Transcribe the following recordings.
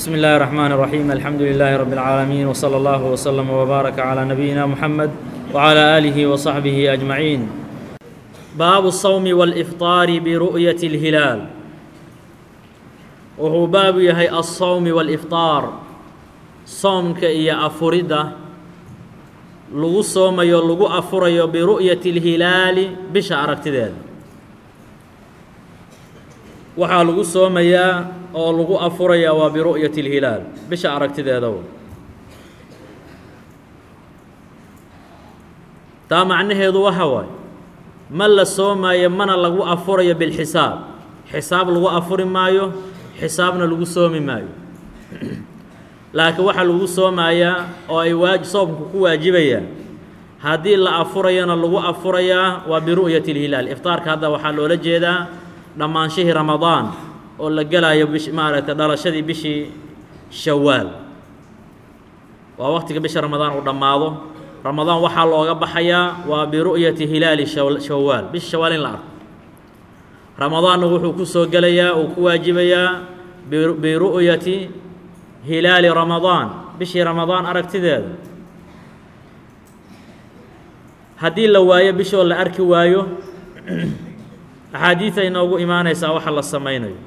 بسم الله الرحمن الرحيم الحمد لله رب العالمين وصلى الله وسلم وبارك على نبينا محمد وعلى آله وصحبه أجمعين باب الصوم والإفطار برؤية الهلال wuxuu باب يهي الصوم والإفطار wاlifطaar soomka iyo afuridda lagu soomayo lagu afurayo biru'yati اlhilaali bisha aragtideeda waxaa lagu soomayaa oo lagu afurayaa waa biru'yati اlhilaal bisha aragtideeda taa macnaheedu waxa waaye ma la soomaayo mana lagu afurayo bilxisaab. Xisaab lagu afuri maayo xisaabna lagu soomi maayo. Laakiin waxaa lagu soomayaa oo ay waaj soomku ku waajibayaan haddii la afurayana lagu afurayaa waa biru'yati اlhilaal iftaarka hadda waxaa loola jeedaa dhammaanshihii ramadaan oo la gelayo bish maaragtay dhalashadii bishii shawaal waa waqtiga bisha ramadaan uu dhammaado ramadaan waxaa looga baxayaa waa biru'yati hilaali shawaal bisha shawaal in la arko. Ramadaanna wuxuu ku soo gelayaa uu ku waajibayaa biru'yati hilaali ramadaan bishii ramadaan aragtideeda. Haddii la waayo bishoo la arki waayo axaadiida inoogu imaanaysaa waxa la samaynayo.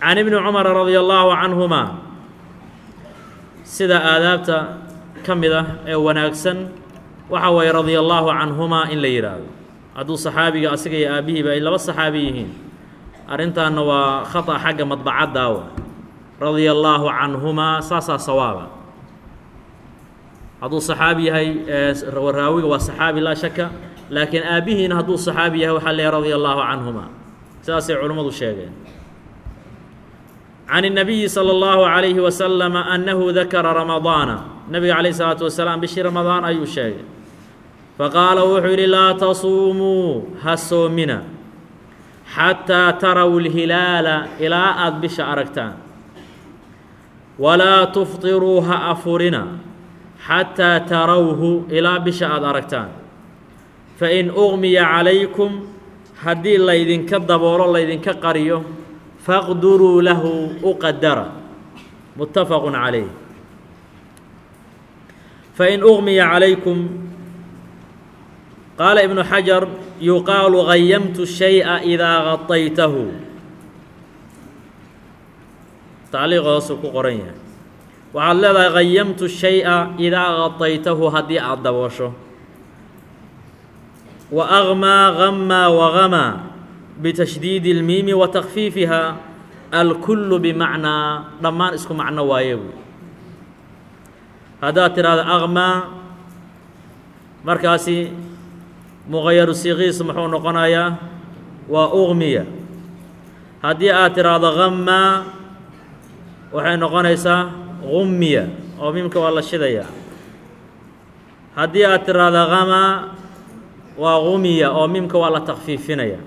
Can ibni cumara radia allaahu canhuma sida aadaabta ka mid ah ee wanaagsan waxa weeye radia allaahu canhumaa in la yidhaahdo hadduu saxaabiga asiga iyo aabihiiba ay laba saxaabi yihiin arrintaanna waa khata xagga madbacadaawa radia allaahu canhumaa saasaa sawaaba. Hadduu saxaabi yahay raawiga waa saxaabi laa shaka laakiin aabbihiina hadduu saxaabi yahay waxaa leeya radia allaahu canhumaa sidaasay culimmadu sheegeen. Can الnabiyi salى اllahu عalayhi wasalama annahu dakara ramadaana. Nebiga calayh isalaatu wasalaam bishii ramadaan ayuu sheegay. Faqaala wuxuu yidhi laa tasuumuu ha soomina xataa taraw اlhilaala ilaa aada bisha aragtaan. Walaa tufطiruu ha afurina xataa tarawhu ilaa bisha aada aragtaan fain uqmiya calaykum haddii laydinka daboolo laydinka qariyo faqduruu lahu uqadara muttafaqu calayh fain uqmiya calaykum qaala ibnu xajar yuqaalu hayamtu shayئa idaa gaطaytahu tacliiq hoosuu ku qoran yahay waxaad leedahay hayamtu shayئa idaa gaطaytahu haddii aada daboosho gamaa wagamaa bitashdiidi اlmiimi wa takfiifiha alkullu bimacnaa dhammaan isku macno waaye buy haddaad tidhahdo agmaa markaasi muqayaru siiqiis muxuu noqonayaa waa ugmiya haddii aad tidhaahdo gamaa waxay noqonaysaa gummiya oo miimka waa la shidayaa haddii aad tidhaahdo gamaa waa gumiya oo miimka waa la takfiifinaya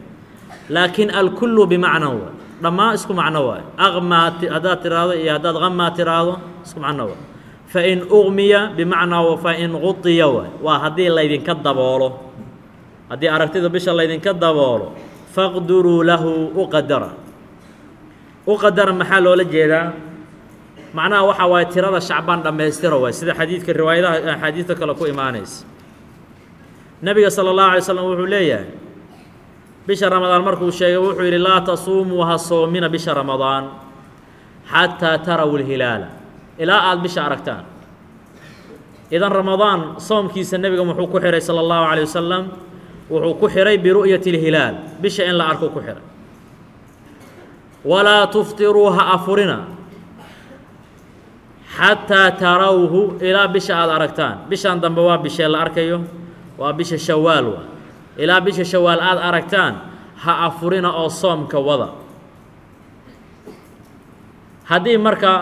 laakiin alkullu bimacnan waay dhammaan isku macno waayo aqmaa haddaad tiraahdo iyo haddaad gamaa tiraahdo isku macno waay fain ugmiya bimacnaa fain gudiya waay waa haddii laydinka daboolo. Haddii aragtida bisha laydinka daboolo faqduruu lahu uqadara uqadara maxaa loola jeedaa? Macnaha waxaa waaye tirada shacbaan dhammaystira waay. Sida xadiidka riwaayadaha axaadiidta kale ku imaanaysa nebiga sala allahu alay slam wuxuu leeyahay bisha ramadaan markuu sheegay wuxuu yidhi laa tasuumuu ha soomina bisha ramadaan xataa taraw lhilaala. Ilaa aada bisha aragtaan. Idan ramadaan soomkiisa nebiga muxuu ku xidhay sala allahu calay wasalam wuxuu ku xidhay biru'yati اlhilaal bisha in la arko ku xidhay walaa tuftiruu ha afurina xataa tarawhu ilaa bisha aada aragtaan. Bishan dambe waa bishee la arkayo waa bisha shawaal waa ilaa bisha shawaal aada aragtaan ha afurina oo soomka wada. Haddii marka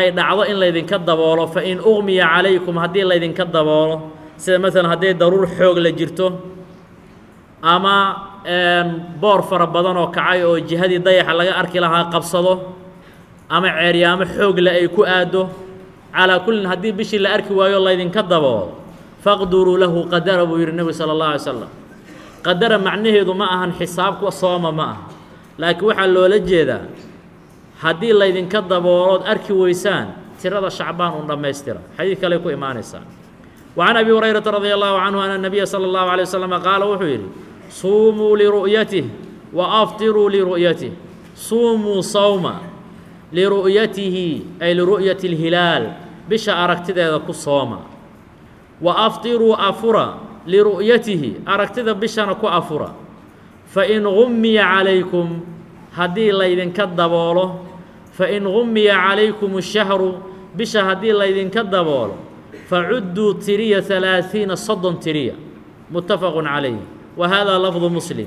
ay dhacdo in laydinka daboolo fa in ugmiya calaykum haddii laydinka daboolo sida maalan hadday daruur xoog la jirto ama boor fara badan oo kacay oo jihadii dayaxa laga arki lahaa qabsado ama ceeryaamo xoogle ay ku aaddo calaa kullin haddii bishii la arki waayo laydinka daboolo faqduruu lahu qadara buu yidhi nebigu sala اllah alay slam qadara macnaheedu ma ahan xisaab sooma ma aha laakiin waxaa loola jeedaa haddii laydinka daboolood arki weysaan tirada shacbaan un dhammaystira. Xadiid kale ku imaanaysaa. Wacan abi hurayrata radia allahu canhu ana nabiya sala allahu alay waslama qaala wuxuu yidhi suumuu liru'yatih wa aftiruu liru'yatih suumuu sawma liru'yatihi ay liru'yati اlhilaal bisha aragtideeda ku sooma wa aftiruu afura liru'yatihi aragtida bishana ku afura fa in gummiya calaykum haddii laydinka daboolo fa in gummiya calaykum ashahru bisha haddii laydinka daboolo facudduu tiriya ثalaaiina soddon tiriya muttafaqu calayh wa haadaa lafdu muslim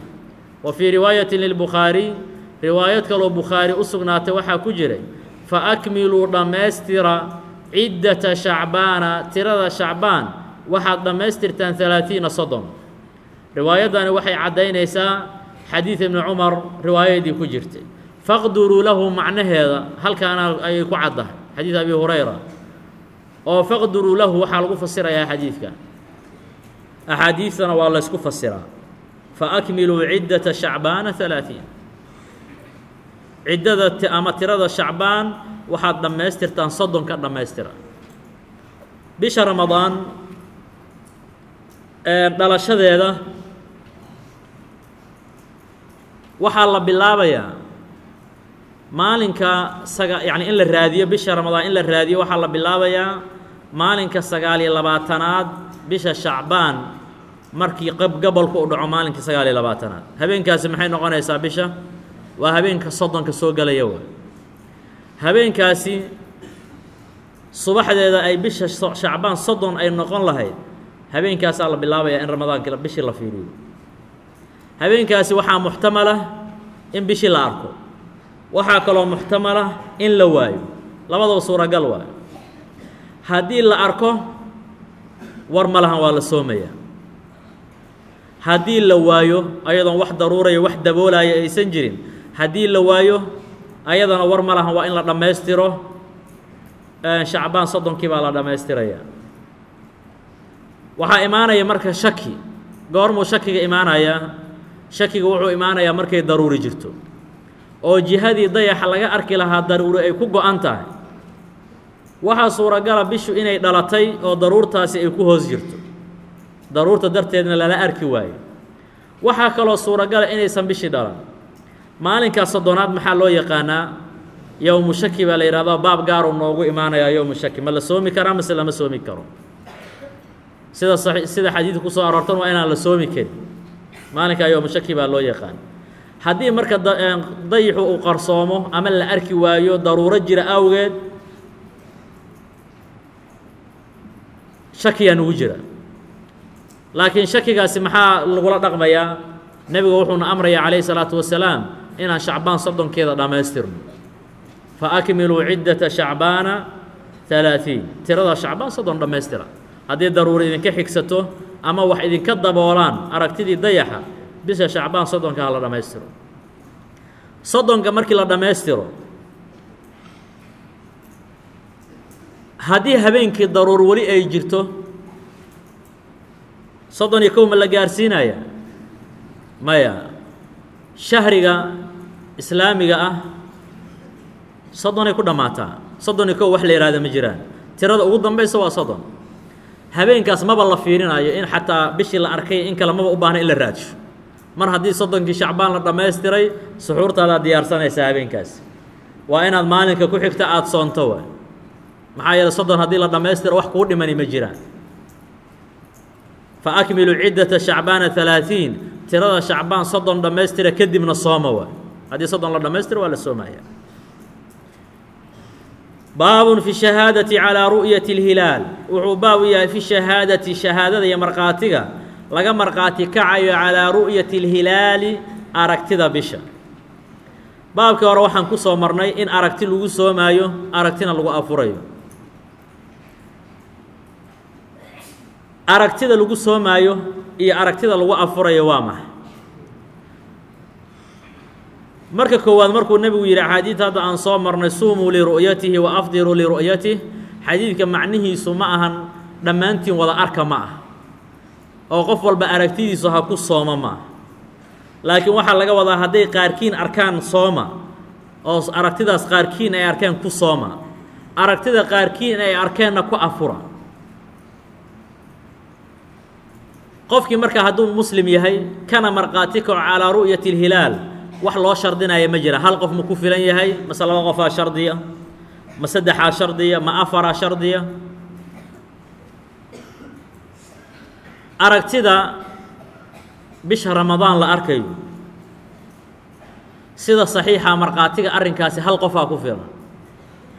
wa fii riwaayati lilbukhaariy riwaayad kaloo bukhaari u sugnaatay waxaa ku jiray fa akmiluu dhammaystira ciddata shacbaana tirada shacbaan waxaad dhammaystirtaan alaaiina soddon. Riwaayadani waxay caddaynaysaa xadiid ibni cumar riwaayadii ku jirtay. Faqduruu lahu macnaheeda halkaana ayay ku caddahay xadiid abi hurayra. Oo faqduruu lahu waxaa lagu fasirayaa xadiidka axaadiidtana waa laysku fasiraa. Fa akmiluu ciddata shacbaana alaaiin ciddada ama tirada shacbaan waxaad dhammaystirtaan soddon ka dhammaystira. Bisha ramadaan dhalashadeeda waxaa la bilaabayaa maalinka saga yacni in la raadiyo bisha ramadaan in la raadiyo waxaa la bilaabayaa maalinka sagaal iyo labaatanaad bisha shacbaan markii qab gabolku u dhaco maalinka sagaal iyo labaatanaad. Habeenkaasi maxay noqonaysaa bisha? Waa habeenka soddonka soo gelaya wa habeenkaasi subaxdeeda ay bisha shacbaan soddon ay noqon lahayd. Habeenkaasaa la bilaabayaa in ramadaanka bishii la fiiriyo. Habeenkaasi waxaa muxtamala in bishii la arko. Waxaa kaloo muxtamala in la waayo. Labadaba suuragal waayo. Haddii la arko war ma lahan waa la soomayaa haddii la waayo ayadoon wax daruuraya wax daboolaya aysan jirin. Haddii la waayo ayadana war ma lahan waa in la dhammaystiro. Shacbaan soddonkii baa la dhammaystirayaa waxaa imaanaya marka shaki. Goormuu shakiga imaanayaa shakiga wuxuu imaanayaa markay daruuri jirto. Oo jihadii dayaxa laga arki lahaa daruuri ay ku go-an tahay. Waxaa suuragala bishu inay dhalatay oo daruurtaasi ay ku hoos jirto. Daruurta darteedna lala arki waayo. Waxaa kaloo suuragala inaysan bishii dhalan maalinkaa soddonaad maxaa loo yaqaanaa? yowmu shaki baa la yidhahdaa baab gaaru noogu imaanayaa yowmu shaki. Ma la soomi karaa mase lama soomi karo? Sida sida xadiidka ku soo aroortan waa inaan la soomi karin. Maalinkaa yowmu shaki baa loo yaqaan. Haddii marka dayixu uu qarsoomo ama la arki waayo daruuro jira awgeed shakiyaa nugu jira laakiin shakigaasi maxaa lagula dhaqmayaa? Nebigu wuxuuna amraya calayhi salaatu wasalaam inaan shacbaan soddonkeeda dhammaystirno. Fa akmiluu ciddata shacbaana halaaثiin tirada shacbaan soddon dhammaystira. Haddii daruuri idinka xigsato ama wax idinka daboolaan aragtidii dayaxa bisha shacbaan soddonka ha la dhammaystiro. Soddonka markii la dhammaystiro haddii habeenkii daruur weli ay jirto soddon iyo kow ma la gaarsiinaya maya shahriga islaamiga ah soddonay ku dhammaataa soddon iyo kow wax la yihahda ma jiraan. Tirada ugu dambaysa waa soddon. Habeenkaas maba la fiirinayo in xataa bishii la arkay in kale maba u baahna in la raadsho mar haddii soddonkii shacbaan la dhammaystiray suxuurtaadaad diyaarsanaysaa habeenkaas. Waa inaad maalinka ku xigta aada soonto waay maxaa yeele soddon haddii la dhammaystiro wax kuu dhimani ma jiraan. Fa akmiluu ciddata shacbaana halaaثiin tirada shacbaan soddon dhammaystira kadibna sooma waay haddii soddon la dhammaystiro waa la soomaya. Baabun fi shahaadati calaa ru'yati اlhilaal wuxuu baab u yahay fi shahaadati shahaadada iyo markhaatiga laga markhaati kacayo calaa ru'yati اlhilaali aragtida bisha. Baabkii hore waxaan ku soo marnay in aragti lagu soomaayo aragtina lagu afurayo. Aragtida lagu soomaayo iyo aragtida lagu afurayo waa maxay marka koowaad markuu nebigu yidhi axaadiidta hadda aan soo marnay suumuu liru'yatihi wa afdiruu liru'yatih xadiidka macnihiisu ma ahan dhammaantiin wada arka ma ah. Oo qof walba aragtidiisu ha ku sooma ma ah. Laakiin waxaa laga wadaa hadday qaarkiin arkaan sooma oo aragtidaas qaarkiin ay arkeen ku sooma. Aragtida qaarkiin ay arkeenna ku afura. Qofkii markaa hadduu muslim yahay kana markhaati calaa ru'yati اlhilaal wax loo shardinaya ma jira. Hal qof ma ku filan yahay? Mase laba qofaa shardiya? Ma saddexaa shardiya? Ma afaraa shardiya? Aragtida bisha ramadaan la arkayo. Sida saxiixa markhaatiga arrinkaasi hal qofaa ku filan.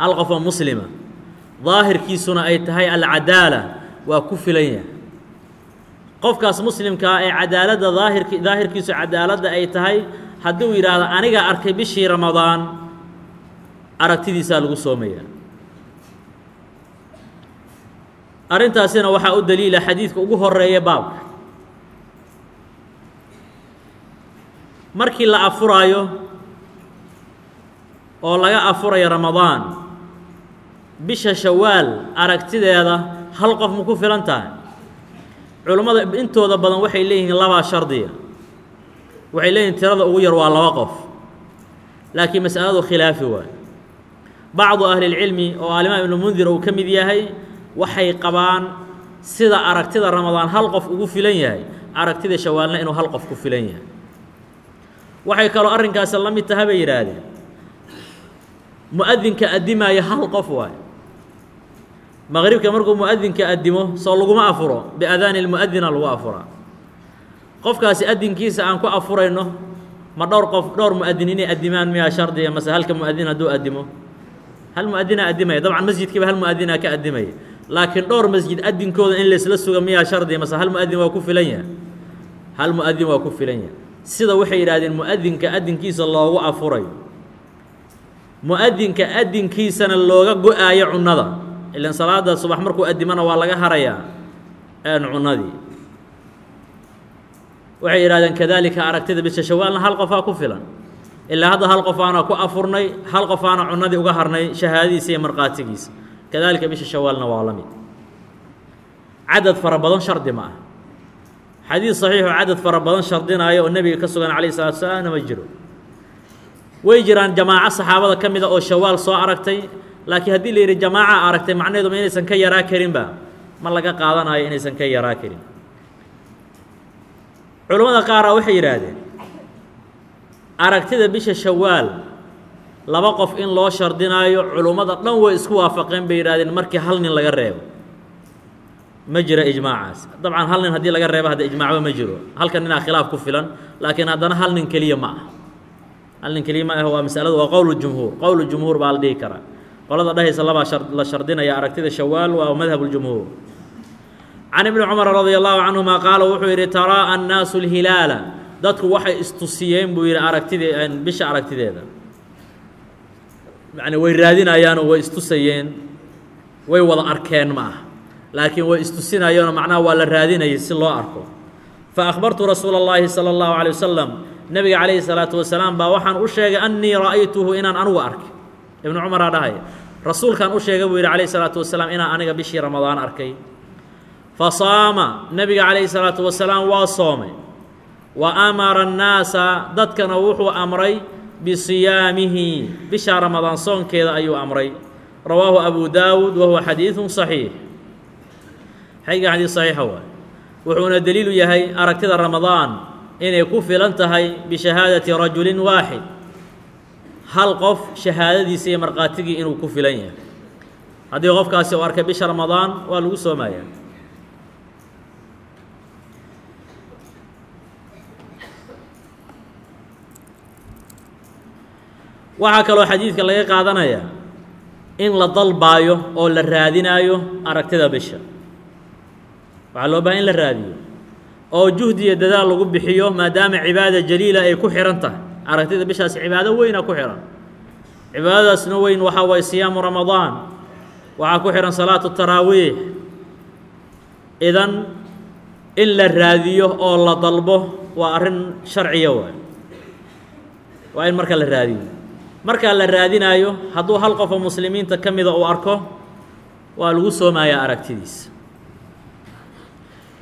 Hal qofoo muslima. Daahirkiisuna ay tahay alcadaala waa ku filan yahay. Qofkaas muslimkaa ee cadaaladda daahirki daahirkiisu cadaaladda ay tahay hadduu yidhaahdo aniga arkay bishii ramadaan aragtidiisaa lagu soomaya arrintaasina waxaa u daliila xadiidka ugu horreeya baabka. Markii la afuraayo oo laga afurayo ramadaan bisha shawaal aragtideeda hal qof ma ku filan tahay. Culummada intooda badan waxay leeyihiin labaa shardiya waxay leeyihiin tirada ugu yar waa laba qof. Laakiin mas'aladu khilaafi waay bacdu ahlilcilmi oo alimaam ibnumundir uu ka mid yahay waxay qabaan sida aragtida ramadaan hal qof ugu filan yahay aragtida shawaalna inuu hal qof ku filan yahay. Waxay kaloo arrinkaasi la mid taha bay yidhaahdeen. Mu'adinka addimaaya hal qof waay maqribka markuu mu'adinka addimo soo laguma afuro biadaani lmu'adina lagu afuraa qofkaasi adinkiisa aan ku afurayno ma dhowr qof dhowr mu'adin inay addimaan miyaa shardiga mase halka mu'adin hadduu addimo? Hal mu'adinaa addimaya dabcan masjidkiiba hal mu'adinaa ka addimaya laakiin dhowr masjid adinkooda in laysla suga miyaa shardiga mase hal mu'adin waa ku filan yahay. Hal mu'adin waa ku filan yahay. Sida waxay yidhahdeen mu'adinka adinkiisa loogu afurayo mu'adinka adinkiisana looga go'aayo cunnada. Ilan salaada subax markuu addimana waa laga harayaa cunnadii waxay yidhahdeen kadaalika aragtida bisha shawaalna hal qofaa ku filan. Ilaa hadda hal qof ku afurnay hal qof aana cunnadii uga harnay shahaadadiisa iyo markhaatigiisa. Kadaalika bisha shawaalna waa la mid. Cadad fara badan shardi ma ah xadiid saxiixoo cadad fara badan shardinaayo oo nebiga ka sugan calayh salatu salaamna ma jiro. Way jiraan jamaaco saxaabada ka mida oo shawaal soo aragtay laakiin haddii la yidhi jamaaca aragtay macnaheedu ma inaysan ka yaraa karinba ma laga qaadanayo inaysan ka yaraa karin culammada qaara waxay yidhaahdeen aragtida bisha shawaal laba qof in loo shardinaayo culummada dhan way isku waafaqeen bay yidhahdeen markii hal nin laga reebo. Ma jira ijmaacaas. Dabcan hal nin haddii laga reebo hadda ijmaacba ma jiro. Halka ninaa khilaaf ku filan laakiin haddana hal nin keliya ma ah hal nin keliya ma ah waa masaladu waa qowl jumhuur. Qowl jumhuur baa la dhihi karaa. Qolada dhahaysa labaa la shardinaya aragtida shawaal waa madhab ljumhuur can ibni cumar radia allahu canhuma qaala wuxuu yidhi taraa annaasu lhilaala dadku waxay istusiyeen buu yidhi aragtidee bisha aragtideeda yani way raadinayaanoo way istusayeen way wada arkeen ma ah laakiin way istusinayeenoo macnaha waa la raadinayay si loo arko fa akhbartu rasuula اllaahi salى اllahu alيه wasalam nebiga calayhi salaatu wasalaam baa waxaan u sheegay annii ra'aytuhu inaan anugu arkay ibnu cumaraa dhahaya rasuulkaan u sheegay buu yidhi calayhi salaatu wasalaam inaan aniga bishii ramadaan arkay fa saama nebiga calayhi salaatu wasalaam waa soomay. Wa amara annaasa dadkana wuxuu amray bisiyaamihi. Bisha ramadaan soonkeeda ayuu amray. Rawaahu abu daawuud wa huwa xadiidun saxiix. Xayga xadiid saxiixa waay wuxuuna deliilu yahay aragtida ramadaan inay ku filan tahay bishahaadati rajulin waaxid. Hal qof shahaadadiisa iyo markhaatigii inuu ku filan yahay. Haddii qofkaasi uu arkay bisha ramadaan waa lagu soomaya waxaa kaloo xadiidka laga qaadanaya in la dalbaayo oo la raadinaayo aragtida bisha. Waxaa loo bahay in la raadiyo. Oo juhdi iyo dadaal lagu bixiyo maadaama cibaada jaliila ay ku xihan tahay. Aragtida bishaasi cibaado weyna ku xihan cibaadadaasna weyn waxaa waye siyaamu ramadaan. Waxaa ku xihan salaatu taraawiix. Idan in la raadiyo oo la dalbo waa arrin sharciya waay. Waa in marka la raadiyo markaa la raadinaayo hadduu hal qofoo muslimiinta ka mida uu arko waa lagu soomayaa aragtidiisa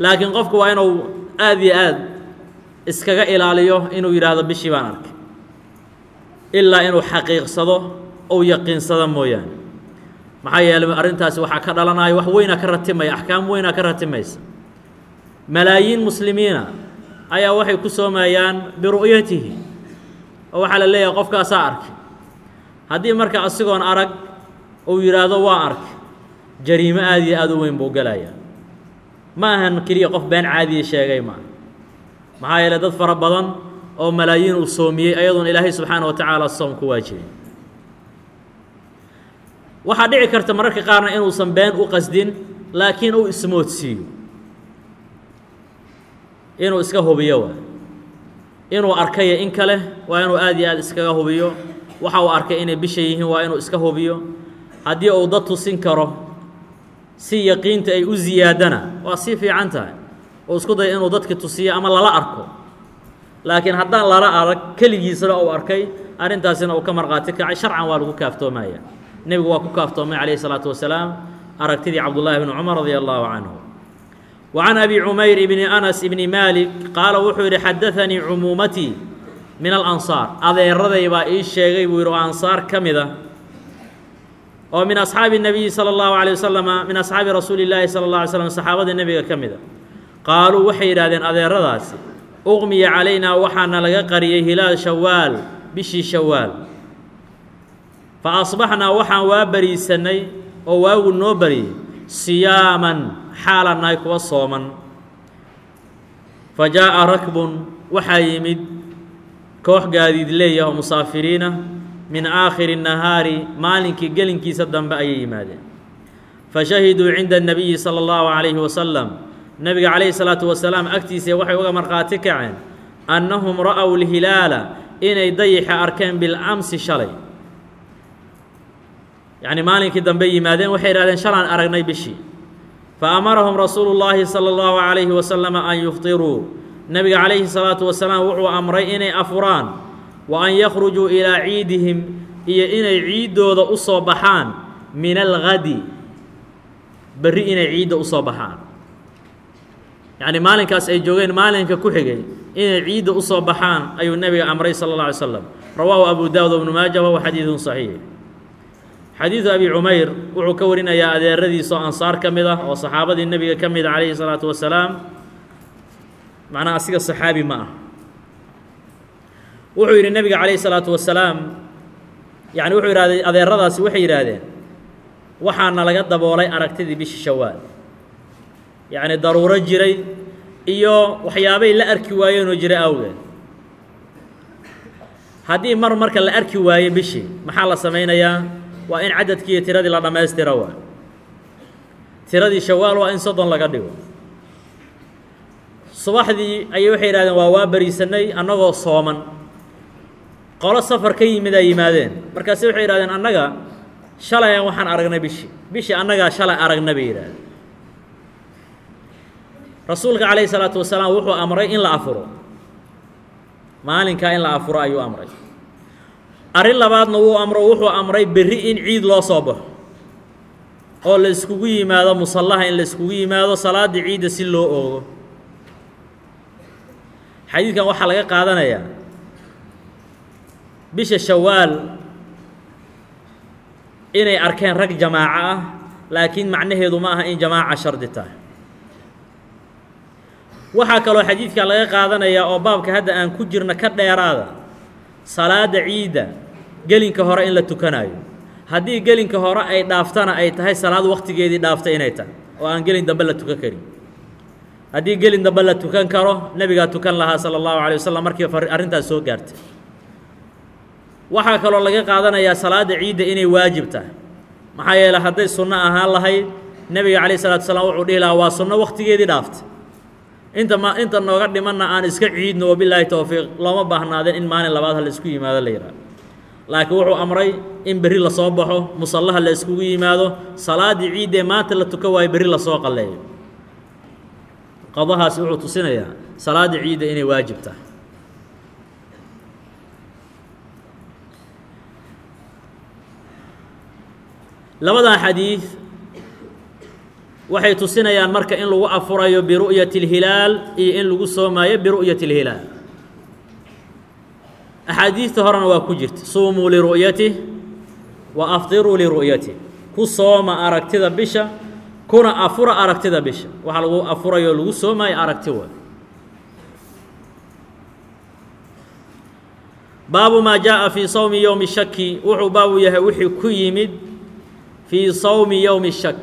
laakiin qofku waa inuu aad iyo aad iskaga ilaaliyo inuu yidhaahdo bishii baan arkay ilaa inuu xaqiiqsado ou yaqiinsado mooyaane. Maxaa yeelay arrintaasi waxaa ka dhalanaya wax weynaa ka ratimaya axkaam weynaa ka ratimaysa malaayiin muslimiina ayaa waxay ku soomayaan biru'yatihi oo waxaa la leeyahay qofkaasaa arkay haddii marka asigoon arag uu yidhaahdo waa arkay jariimo aad iyo aad u weyn buu gelayaa ma ahan keliya qof been caadiya sheegay maaha maxaa yeelay dad fara badan oo malaayiin uu soomiyey ayadoon ilaahay subxaana wa tacaala soom ku waajibin. Waxaa dhici karta mararka qaarna inuusan been u qasdin laakiin uu ismoodsiiyo inuu iska hubiyo waay inuu arkaya in kale waa inuu aad iyo aad iskaga hubiyo waxa uu arkay inay bisha yihiin waa inuu iska hubiyo. Haddii uu dad tusin karo si yaqiinta ay u ziyaadana waa sii fiican tahay. Oo isku daya inuu dadki tusiyo ama lala arko. Laakiin haddaan lala arag keligiisna uu arkay arrintaasina uu ka marqaati kacay. Sharcan waa lagu kaaftoomaya. Nebigu waa ku kaaftoomay calayhi salaatu wasalaam. Aragtidii cabdullaahi bni cumar radia allaahu canhu. Wa can abi cumayr ibni anas ibni maalik qaala wuxuu yidhi xadaanii cumuumatii min الأنصاar adeeraday baa ii sheegay buu yihi oo ansaar ka mida oo min أصxaabi النabiyi slى الlaهu عليه وsلم min أصxaabi rasuuli الlahi slى الlaه علي sلم saxaabada nebiga ka mida qaaluu waxay yidhahdeen adeeradaasi uqmiya calaynaa waxaana laga qariyey hilaal shawaal bishii shawaal faأصbaxnaa waxaan waa bariisanay oo waagu noo bariyey siyaaman xaalaan nahay kuwa sooman fa jaaءa rakbun waxaa yimid koox gaadiid leeyaha oo musaafiriinah min aakhiri nahaari maalinkii gelinkiisa dambe ayay yimaadeen. Fa shahiduu cinda annabiyi sala allahu calayhi wasalam nebiga calayhi salaatu wasalaam agtiisa waxay uga markhaati kaceen annahum ra'ow lhilaala inay dayixa arkeen bilamsi shalay. Yacni maalinkii dambe yimaadeen waxay idhahdeen shalaan aragnay bishii. Fa amarahum rasuulu llaahi sala allahu calayhi wasalama an yuftiruu nebiga calayhi salaatu wasalaam wuxuu amray inay afuraan wa an yakhrujuu ilaa ciidihim iyo inay ciiddooda u soo baxaan min algadi berri inay ciidda u soo baxaan. Yacni maalinkaas ay joogeen maalinka ku xigay inay ciidda u soo baxaan ayuu nebiga amray sala اlla alay slam rawaahu abu daawud bnu maaja wahuwa xadiidun saxiix. Xadiidu abi cumayr wuxuu ka warinayaa adeeradiisa oo ansaar ka mid ah oo saxaabadii nebiga ka mida calayhi salaatu wasalaam macnaha asiga saxaabi ma ah. Wuxuu yidhi nebiga calayhi salaatu wasalaam yani wuxuu yidhahday adeeradaasi waxay yidhaahdeen waxaana laga daboolay aragtidii bishi shawaal yacni daruuro jiray iyo waxyaabay la arki waayeenoo jiray awgeed. Haddii mar marka la arki waaye bishii maxaa la samaynayaa? Waa in cadadkiiyo tiradii la dhammaystira waa. Tiradii shawaal waa in soddon laga dhigo subaxdii ayay waxay yidhahdeen waa waa bariisanay annagoo sooman. Qolo safar ka yimid ay yimaadeen. Markaase waxay yidhahdeen annaga shalay waxaan aragnay bishii. Bishii annagaa shalay aragna bay yidhahdeen. Rasuulka calayhi salaatu wasalaam wuxuu amray in la afuro. Maalinkaa in la afuro ayuu amray. Arrin labaadna wuu amro wuxuu amray berri in ciid loo soo baxo oo la iskugu yimaado musallaha in la iskugu yimaado salaaddii ciidda si loo oogo xadiidkan waxaa laga qaadanayaa bisha shawaal inay arkeen rag jamaaco ah laakiin macnaheedu ma aha in jamaaca shardi tahay. Waxaa kaloo xadiidka laga qaadanayaa oo baabka hadda aan ku jirna ka dheeraada salaada ciidda gelinka hore in la tukanayo haddii gelinka hore ay dhaaftana ay tahay salaad wakhtigeedii dhaafta inay tahay oo aan gelin dambe la tukan karin haddii gelin dambe la tukan karo nebigaa tukan lahaa sala allahu alay wasalam markii arrintaas soo gaartay. Waxaa kaloo laga qaadanayaa salaada ciidda inay waajib tahay. Maxaa yeeley hadday sunno ahaan lahayd nebiga calayh salatu salaam wuxuu dhihi lahaa waa sunno wakhtigeedii dhaaftay. Inta ma inta nooga dhimanna aan iska ciidno wabilaahi towfiiq looma baahnaadeen in maalin labaad ha la isku yimaado la yidhaha laakiin wuxuu amray in berri la soo baxo musallaha la iskugu yimaado salaaddii ciiddee maanta la tukan waayo berri la soo qalleeyo qadahaasi wuxuu tusinayaa salaaddii ciidda inay waajib tahay. Labadan xadiid waxay tusinayaan marka in lagu afurayo biru'yati اlhilaal iyo in lagu soomaayo biru'yati اlhilaal axaadiista horena waa ku jirta. Suumuu liru'yatih wa afdiruu liru'yatih ku sooma aragtida bisha kuna afura aragtida bisha. Waxa lagu afurayo lagu soomaayo aragti way baabu maa jaaءa fii sawmi yowmi shaki wuxuu baabu yahay wixii ku yimid fii sawmi yowmi shak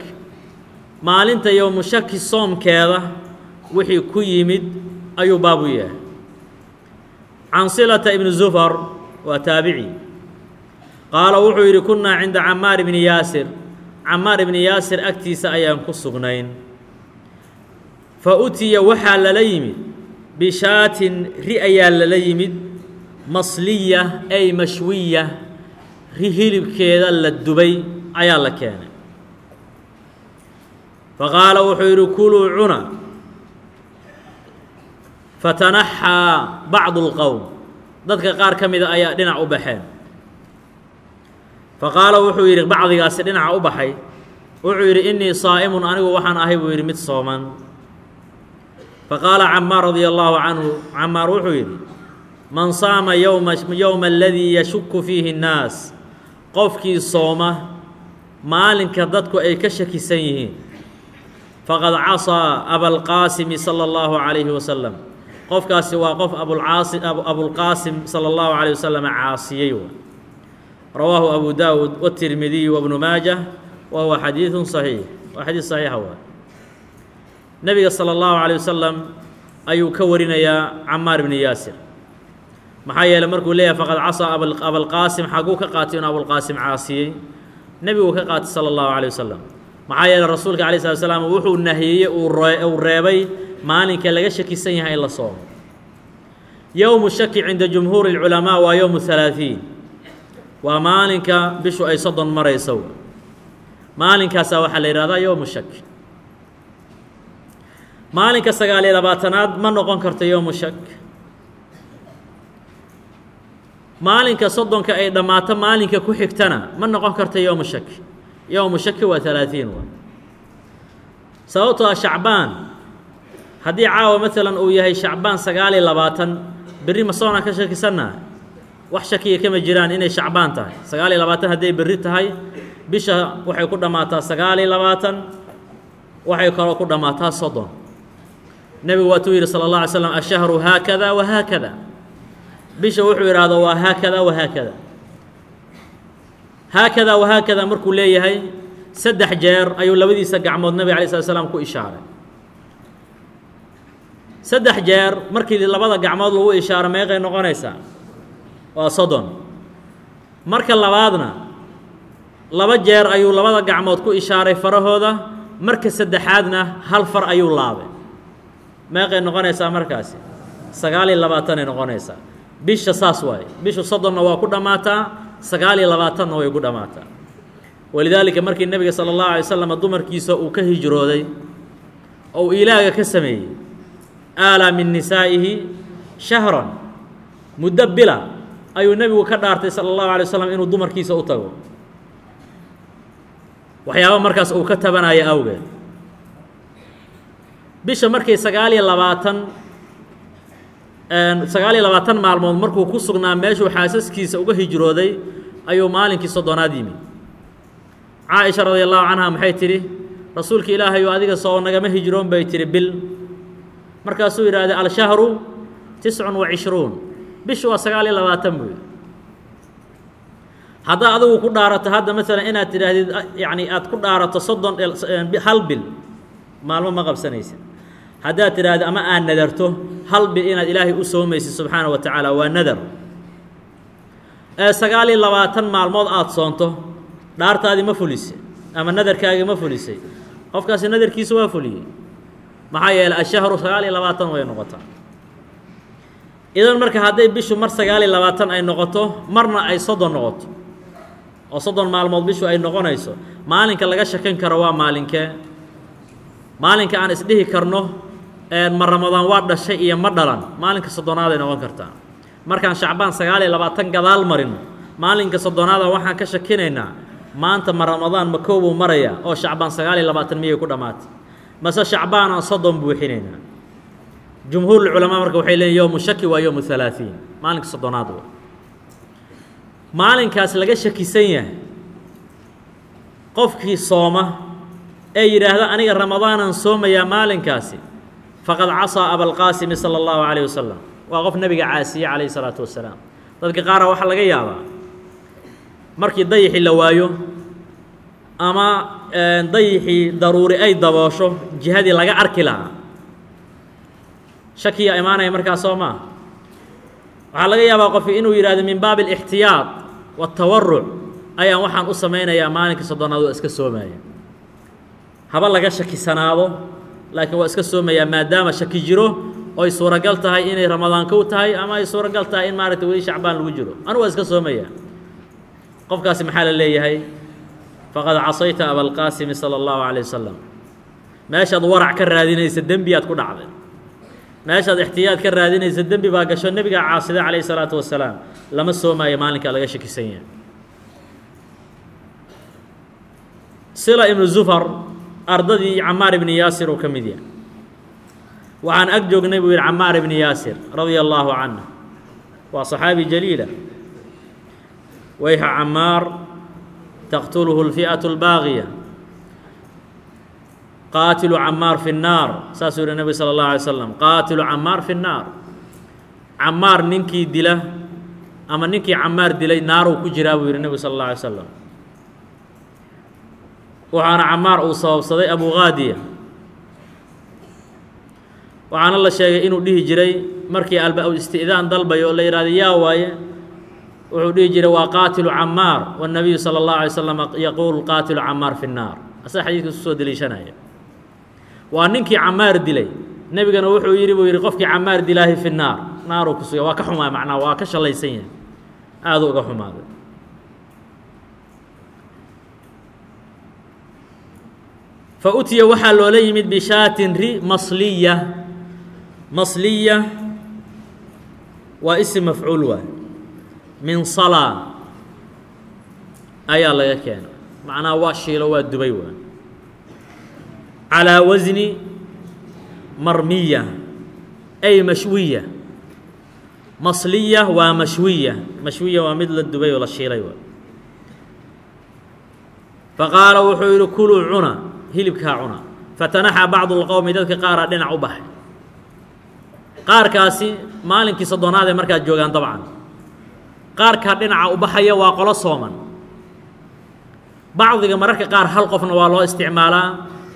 maalinta yowmu shaki soomkeeda wixii ku yimid ayuu baabu yahay. Can silata ibni zufar waa taabici. Qaala wuxuu yidhi kunnaa cinda camaar ibni yaasir camaar ibni yaasir agtiisa ayaan ku sugnayn. Fa utiya waxaa lala yimid bishaatin ri ayaa lala yimid masliya ay mashwiya ri hilibkeeda la dubay ayaa la keenay. Fa qaala wuxuu yidhi kuluu cuna. Fatanaxaa bacdu اlqowm dadka qaar ka mida ayaa dhinac u baxeen faqaala wuxuu yidhi bacdigaasi dhinaca u baxay. Wuxuu yidhi innii saa'imun anigu waxaan ahay buu yidhi mid sooman. Faqaala camaar radia allaahu canhu camaar wuxuu yidhi man saama yowma yowma aladii yashukku fiihi nnaas. Qofkii sooma maalinka dadku ay ka shakisan yihiin. Faqad casaa abalqaasimi sala allahu calayhi wasalam qofkaasi waa qof abulcaasi abulqaasim sala allahu calayh wasalam caasiyey rawaahu abu daawud wاtirmidiy wabnu maajah wa huwa xadiidu صaxiix waa xadiis saxiixa waay nebiga salى اllahu عalيه wasalam ayuu ka warinayaa camaar ibni yaasir maxaa yeeley markuu leeyahay faqad casaa abalqaasim xaguu ka qaatay inuu abulqaasim caasiyey nebiguu ka qaatay salى اllahu عalيه wasalam maxaa yeeley rasuulka alay slat slaam wuxuu nahiyey uu reebay maalinka laga shakisan yahay in la soomo yowmu shaki cinda jumhuuri اlculamaa waa yowmu halaaثiin waa maalinka bishu ay soddon marayso. Maalinkaasaa waxaa la yidhahdaa yowmu shaki maalinka sagaal iyo labaatanaad ma noqon karto yowmu shak. Maalinka soddonka ay dhammaato maalinka ku xigtana ma noqon karto yowmu shaki yowmu shaki waa halaaثiin wa. Sababtoo ah shacbaan haddii caawa maalan uu yahay shacbaan sagaal iyo labaatan berri ma soonaan ka shakisannaha wax shakiya kama jiraan inay shacbaan tahay. Sagaal iyo labaatan hadday berri tahay bisha waxay ku dhammaataa sagaal iyo labaatan waxay kaloo ku dhammaataa soddon. Nebigu waatuu yidhi sala اllah alay slam ashahru haakada wa haakada. Bisha wuxuu idhaahdo waa haakada wa haakada. Haakada wa haakada markuu leeyahay saddex jeer ayuu labadiisa gacmood nebiga alay slat slam ku ishaaray. Saddex jeer markii labada gacmood lagu ishaaro meeqay noqonaysaa waa soddon marka labaadna laba jeer ayuu labada gacmood ku ishaaray farahooda. Marka saddexaadna hal far ayuu laabay. Meeqay noqonaysaa markaasi? Sagaal iyo labaatanay noqonaysaa. Bisha saas waaye. Bishu soddonna waa ku dhammaataa sagaal iyo labaatanna way ku dhammaataa walidaalika markii nebiga sala allahu alay slam dumarkiisa uu ka hijrooday oo uu ilaaga ka sameeyey aalaa min nisaa'ihi shahran muddo bila ayuu nebigu ka dhaartay sala allahu alay waslam inuu dumarkiisa u tago. Waxyaaba markaas uu ka tabanayo awgeed. Bisha markii sagaal iyo labaatan sagaal iyo labaatan maalmood markuu ku sugnaa meeshuu xaasaskiisa uga hijrooday ayuu maalinkii soddonaad yimid caaisha radia allahu canha maxay tidhi? Rasuulka ilaahayu adiga soo nagama hijroon bay tihi bil. Markaasuu yidhahdee alshahru tiscun wa cishruun bishu waa sagaal iyo labaatan yidhi. Haddaa adigu ku dhaarato hadda maalan inaad tidhaahdid yacni aad ku dhaarato soddon hal bil maalmo ma qabsanaysid haddaad tidhaahdo ama aad nadarto hal bil inaad ilaahay u soomaysid subxaana wa tacaala waa nadar. Ee sagaal iyo labaatan maalmood aada soonto dhaartaadii ma fulisay ama nadarkaagii ma fulisay. Qofkaasi nadarkiisa waa fuliyey. Maxaa yeeley ashahru sagaal iyo labaatan way noqotaa idan marka hadday bishu mar sagaal iyo labaatan ay noqoto marna ay soddon noqoto. Oo soddon maalmood bishu ay noqonayso maalinka laga shakan karo waa maalinkee maalinka aan isdhihi karno ma ramadaan waa dhashay iyo ma dhalan maalinka soddonaad ay noqon kartaa markaan shacbaan sagaal iyo labaatan gadaal marino maalinka soddonaada waxaan ka shakinaynaa maanta ma ramadaan ma koobuu maraya oo shacbaan sagaal iyo labaatan miyay ku dhammaatay? Mase shacbaan aan soddon buuxinaynaa jumhuurulculamaa marka waxay leeyiin yowmu shaki waa yowmu halaaثiin maalinka soddonaad w maalinkaas laga shakisan yahay qofkii sooma ee yidhaahda aniga ramadaanan soomayaa maalinkaasi faqad casaa abalqaasimi sala allahu calayh wasalam waa qof nebiga caasiye calayhi salaatu wasalaam dadka qaara waxaa laga yaabaa markii dayixii la waayo ama dayixii daruuri ay daboosho jihadii laga arki lahaa shakiya imaanaya markaas soo maa waxaa laga yaabaa qofki inuu yidhahdo min baabi alixtiyaad waatawaruc ayaan waxaan u samaynayaa maalinka soddonaad waa iska soomaya haba laga shakisanaado laakiin waa iska soomayaa maadaama shaki jiro oy suuragal tahay inay ramadaan kow tahay ama ay suuragal tahay in maaragtay weli shacbaan lagu jiro. Anu waa iska soomaya qofkaasi maxaa la leeyahay? Faqad casayta abalqaasimi sala allahu calayh wasalam meeshaad warac ka raadinaysa dembiyaad ku dhacday meeshaad ixtiyaad ka raadinaysa dembi baa gasho nebigaa caasida calayhi salaatu wasalaam lama soomaayo maalinkaa laga shakisan yahay sila ibnu zufar ardadii camaar ibni yaasir uu ka mid yahay waxaan ag joognay buu yidhi camaar ibni yaasir radia allaahu canه waa صaxaabi jaliila wayxa camaar taqtulhu اlfiئaة اlbaagiya qaatilu camaar fi الnaar saasuu yihi nebig salى اllahu alay slam qaatilu camaar fi الnaar camaar ninkii dila ama ninkii camaar dilay naaruu ku jiraa buu yihi nebig sal اlه alay slam waxaana camaar uu sababsaday abu qaadiya waxaana la sheegay inuu dhihi jiray markii alba isti'daan dalbayo oo la yidhahdo yaa waaye wuxuu dhihi jiray waa qaatilu camaar wالnabiyu salى اllahu alay slam yaquul qaatilu camaar fi الnaar asaga xadiidka isu soo deliishanaya waa ninkii camaar dilay. Nebigana wuxuu yidhi buu yidhi qofkii camaar dilaahi fi الnaar naaruu ku suga waa ka xumaay macnaa waa ka shalaysan yahay. Aaduu uga xumaaday. Fautiya waxaa loola yimid bishaatin ri masliya. Masliya waa isim mafcuul waay. Min salaa. Ayaa laga keena macnaha waa shiilo waa dubay waay calaa wasni marmiya ay mashwiya masliya waa mashwiya mashwiya waa mid la dubay oo la shiilay faqaala wuxuu yidhi kuluu cuna hilibkaa cuna fatanaxaa bacdu اlqowmi dadka qaaraa dhinac u baxay qaarkaasi maalinkii soddonaad ee markaad joogaan dabcan qaarkaa dhinaca u baxaya waa qolo sooman bacdiga mararka qaar hal qofna waa loo isticmaalaa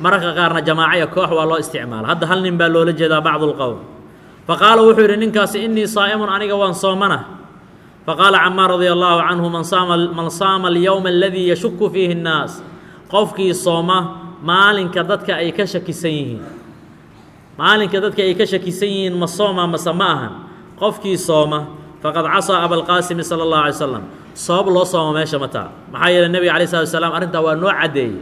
mararka qaarna jamaaco iyo koox waa loo isticmaala. Hadda hal nin baa loola jeedaa bacdu اlqowm faqaala wuxuu yidhi ninkaasi innii saa'imun aniga waan soomana. Faqaala camaar radia allaahu canhu man saama alyowma aladii yashuku fiihi اnnaas qofkii sooma maalinka dadka ay ka shakisan yihiin. Maalinka dadka ay ka shakisan yihiin ma sooma mase ma ahan. Qofkii sooma faqad casaa abalqaasimi sala allahu alay slam sabab loo sooma meesha ma taa. Maxaa yeeley nebiga alay slatu wasalaam arrintaa waa noo caddeeyey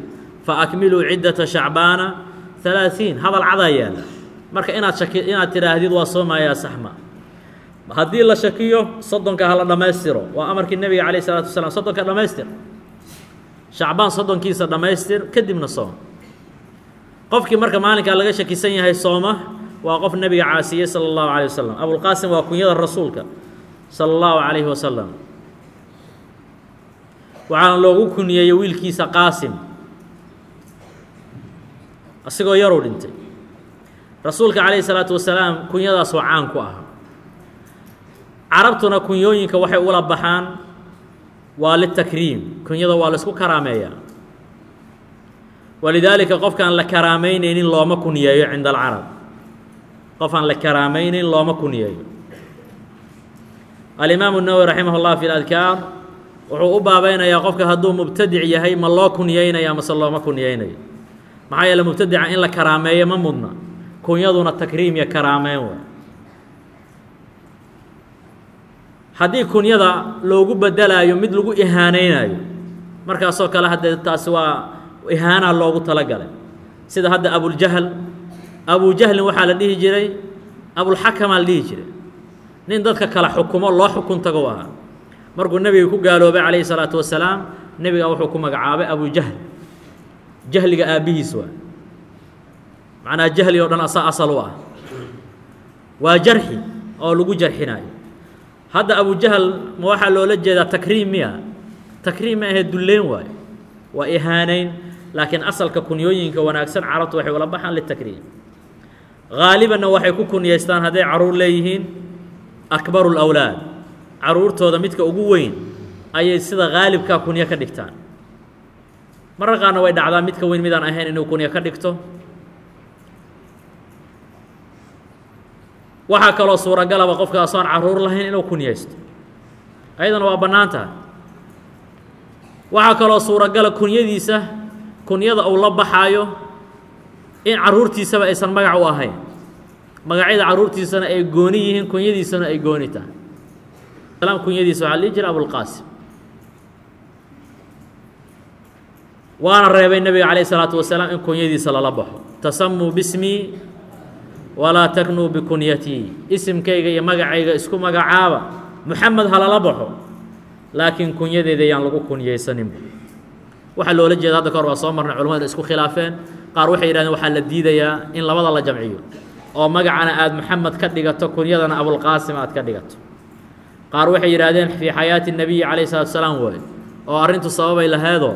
fa akmiluu ciddata shacbaana halaaثiin hadal cadaa yaalla marka inaad shaki inaad tidhaahdid waa soomayaa saxma haddii la shakiyo soddonka hala dhammaystiro waa amarkii nebiga calayh isalaatu wasalaam soddonka dhammaystir shacbaan soddonkiisa dhammaystir kadibna soom qofkii marka maalinkaa laga shakisan yahay sooma waa qof nebiga caasiyey sala allahu calayh wasalam abulqaasim waa kunyada rasuulka sala allahu calayhi wasalam waxaana loogu kuniyeeyey wiilkiisa qaasim asigoo yaruu dhintay. Rasuulka calayhi salaatu wasalaam kunyadaasoo caan ku ahaa carabtuna kunyooyinka waxay ula baxaan waa litakriim. Kunyada waa la isku karaameeyaa. Walidaalika qofkaan la karaameynaynin looma kunyeeyo cinda alcarab. Qof aan la karaamaynin looma kunyeeyo alimaamu nawowi raximah llah fi اladkaar wuxuu u baabeynayaa qofka hadduu mubtadic yahay ma loo kunyeynayaa mase looma kunyeynayo maxaa yeele mubtadica in la karaameeyo ma mudna. Kunyaduna takriim iyo karaameyn way haddii kunyada loogu bedelaayo mid lagu ihaanaynayo markaasoo kale haddee taasi waa ihaanaa loogu talagalay. Sida hadda abuljahl abujahlin waxaa la dhihi jiray abulxakamaa la dhihi jiray. Nin dadka kala xukumo loo xukun tago ahaa. Markuu nebiga ku gaaloobay calayhi salaatu wasalaam nebiga wuxuu ku magacaabay abujahl jahliga aabbihiis waa. Macnaha jahli oo dhan asaa asal u ah. Waa jarxi oo lagu jarxinayo hadda abujahal ma waxaa loola jeedaa takriim miya? Takriim ma ahee dulleyn waayo. Waa ihaanayn laakiin asalka kunyooyinka wanaagsan carabtu waxay ula baxaan litakriim. Haalibanna waxay ku kunyaystaan hadday carruur leeyihiin akbaru lawlaad carruurtooda midka ugu weyn ayay sida haalibkaa kunyo ka dhigtaan marar qaarna way dhacdaa midka weyn midaan ahayn inuu kunyo ka dhigto. Waxaa kaloo suuragalaba qofka asoon carruur lahayn inuu kunyaysto ayadana waa bannaan tahay. Waxaa kaloo suuragala kunyadiisa kunyada uu la baxaayo in carruurtiisaba aysan magac u ahayn. Magacyada carruurtiisana ay gooni yihiin kunyadiisana ay gooni tahay. Kunyadiisa waxaa lihi jira abulqaasim waana reebay nebiga calayh isalaatu wasalaam in kunyadiisa lala baxo. Tasamuu bismii walaa taknuu bikunyatii isimkayga iyo magacayga isku magacaaba muxamed ha lala baxo laakiin kunyadeeda yaan lagu kunyaysaninba waxaa loola jeeda hadda kahor waa soo marnay culamadu isku khilaafeen. Qaar waxay yidhahdeen waxaa la diidayaa in labada la jamciyo oo magacana aada maxamed ka dhigato kunyadana abulqaasim aad ka dhigato. Qaar waxay yidhaahdeen fii xayaati nebiyi calayh salatu salaam waaye oo arrintu sababay laheedoo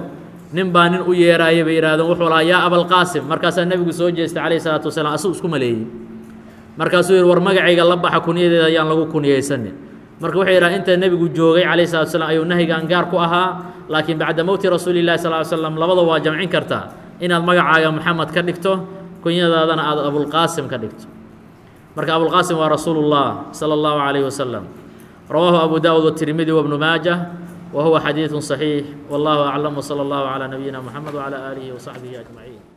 nin baa nin u yeeraayay bay yidhahdeen wuxuu lahaa yaa abalqaasim markaasaa nebigu soo jeestay calayh salaatu wasalaam asuu isku maleeyey. Markaasuu yidhi war magacayga la baxa kunyadeeda ayaan lagu kunyaysanin marka waxay yidhahdeen inta nebigu joogay calayh salatu salaam ayuu nahyigan gaar ku ahaa laakiin bacda mowti rasuuli llahi sal slam labada waa jamcin kartaa inaad magacaaga maxamed ka dhigto kunyadaadana aad abulqaasim ka dhigto. Marka abulqaasim waa rasuulu llah sala allahu calayhi wasalam rawaahu abu daawud watirmidi wabnu maajah huwa xadiidu صaxiix wallahu aclam wsala allahu calaa nabiyina moxamed wcalaa aalihi wasaxbihi ajmaciin